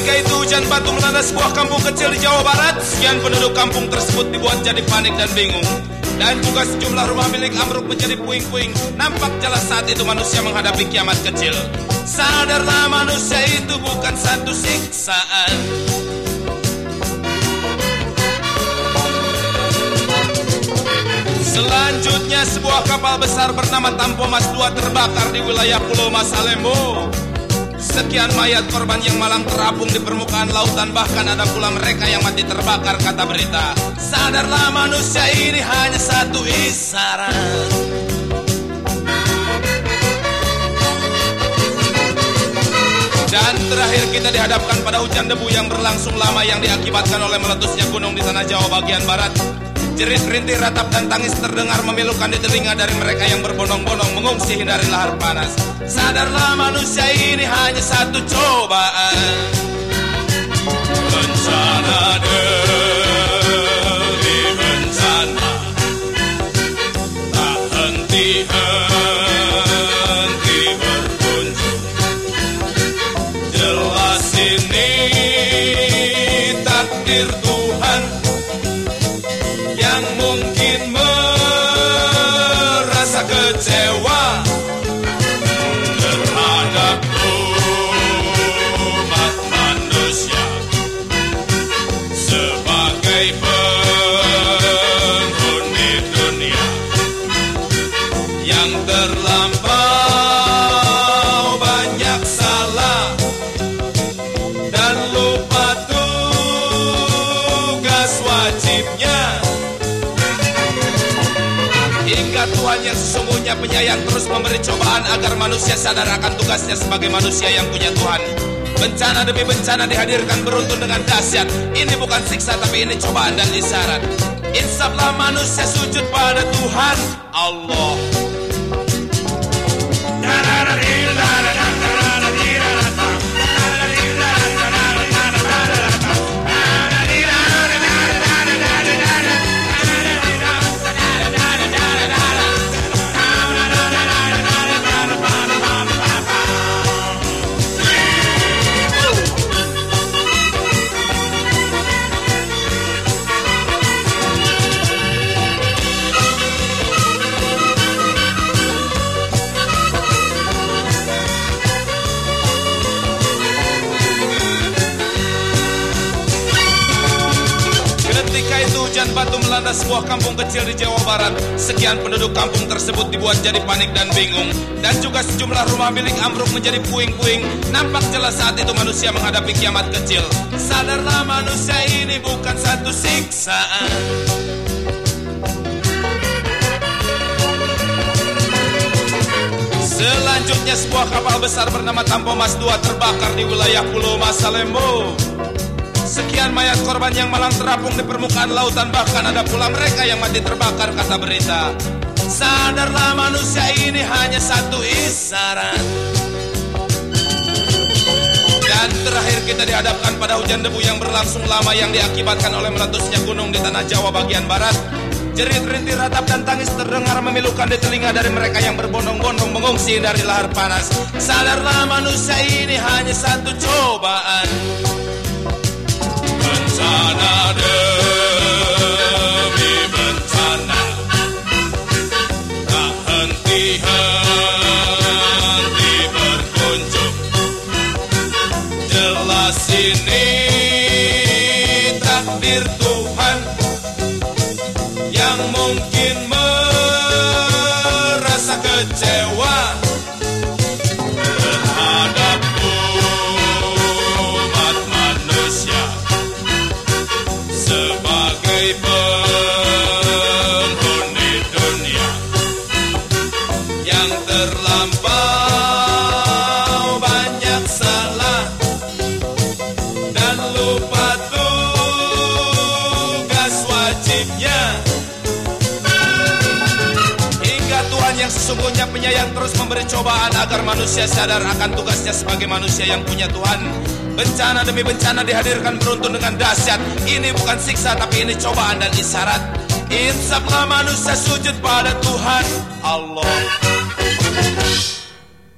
Ketika itu hujan batu melanda sebuah kampung kecil di Jawa Barat. Sekian penduduk kampung tersebut dibuat jadi panik dan bingung. Dan juga sejumlah rumah milik Amruk menjadi puing-puing. Nampak jelas saat itu manusia menghadapi kiamat kecil. Sadarlah manusia itu bukan satu siksaan. Selanjutnya sebuah kapal besar bernama Tampomas II terbakar di wilayah Pulau Masalembo. Sekian mayat korban yang malang terapung di permukaan lautan. Bahkan ada pula mereka yang mati terbakar kata berita. Sadarlah manusia ini hanya satu isyarat Dan terakhir kita dihadapkan pada hujan debu yang berlangsung lama yang diakibatkan oleh meletusnya gunung di tanah Jawa bagian barat Jerit rintih ratap dan tangis terdengar memilukan di telinga dari mereka yang berbondong-bondong mengungsi hindari lahar panas. Sadarlah manusia ini hanya satu cobaan. Hingga Tuhan yang sesungguhnya penyayang terus memberi cobaan agar manusia sadar akan tugasnya sebagai manusia yang punya Tuhan. Bencana demi bencana dihadirkan beruntun dengan dahsyat. Ini bukan siksa tapi ini cobaan dan isyarat. Insaflah manusia sujud pada Tuhan Allah. Hujan batu melanda sebuah kampung kecil di Jawa Barat. Sekian penduduk kampung tersebut dibuat jadi panik dan bingung. Dan juga sejumlah rumah milik ambruk menjadi puing-puing. Nampak jelas saat itu manusia menghadapi kiamat kecil. Sadarlah manusia ini bukan satu siksaan. Selanjutnya sebuah kapal besar bernama Tampomas II terbakar di wilayah Pulau Masalembo. Sekian mayat korban yang malang terapung di permukaan lautan. Bahkan ada pula mereka yang mati terbakar kata berita. Sadarlah manusia ini hanya satu isyarat Dan terakhir kita dihadapkan pada hujan debu yang berlangsung lama Yang diakibatkan oleh meletusnya gunung di tanah Jawa bagian barat. Jerit rintih ratap dan tangis terdengar memilukan di telinga dari mereka yang berbondong-bondong mengungsi dari lahar panas. Sadarlah manusia ini hanya satu cobaan Tuhan yang mungkin merasa kecewa sebagai penghuni dunia yang terlampau banyak salah dan lupa tugas wajibnya. Hingga Tuhan yang sesungguhnya penyayang terus memberi cobaan agar manusia sadar akan tugasnya sebagai manusia yang punya Tuhan Bencana demi bencana dihadirkan beruntun dengan dahsyat. Ini bukan siksa tapi ini cobaan dan isyarat. Insaflah manusia sujud pada Tuhan Allah.